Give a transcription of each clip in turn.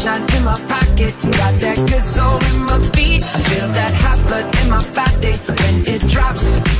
sunshine in my pocket, got that good soul in my feet. I feel that hot blood in my body when it drops.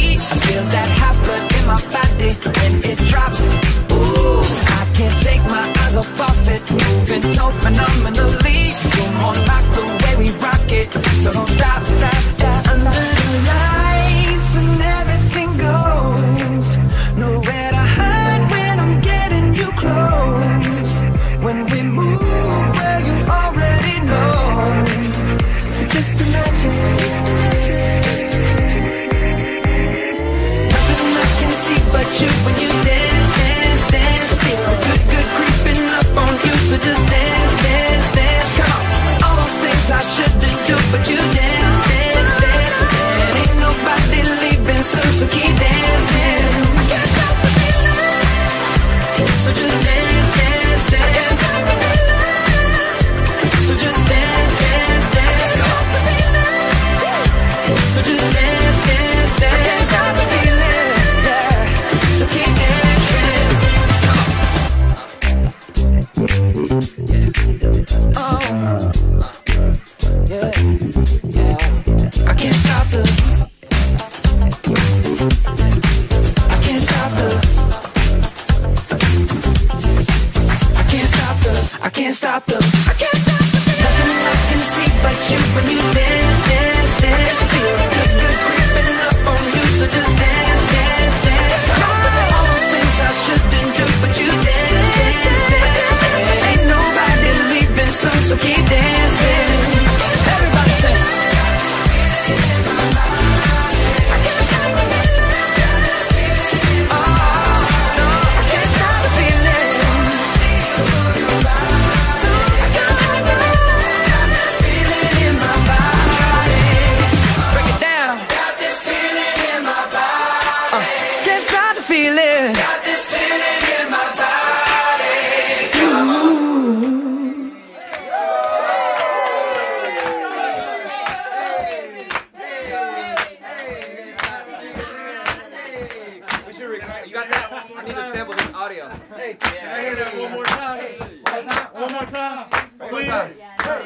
Just dance, dance, dance. All those things I shouldn't do, but you dance, dance, dance. And ain't nobody leaving, so so keep dancing. So just dance, dance, dance. So just dance, dance, dance, so just dance, Nothing I can see but you when you dance, dance, dance. Feel feeling. Got this feeling in my body. We should record. You got that? I need to sample this audio. Hey, Can I hear that one more time? One more time. one more time.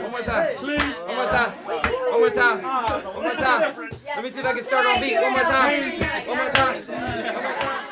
One more time. Please. One more time. One more time. One more time. Let me see if I can start on beat. One more time. One more time. One more time.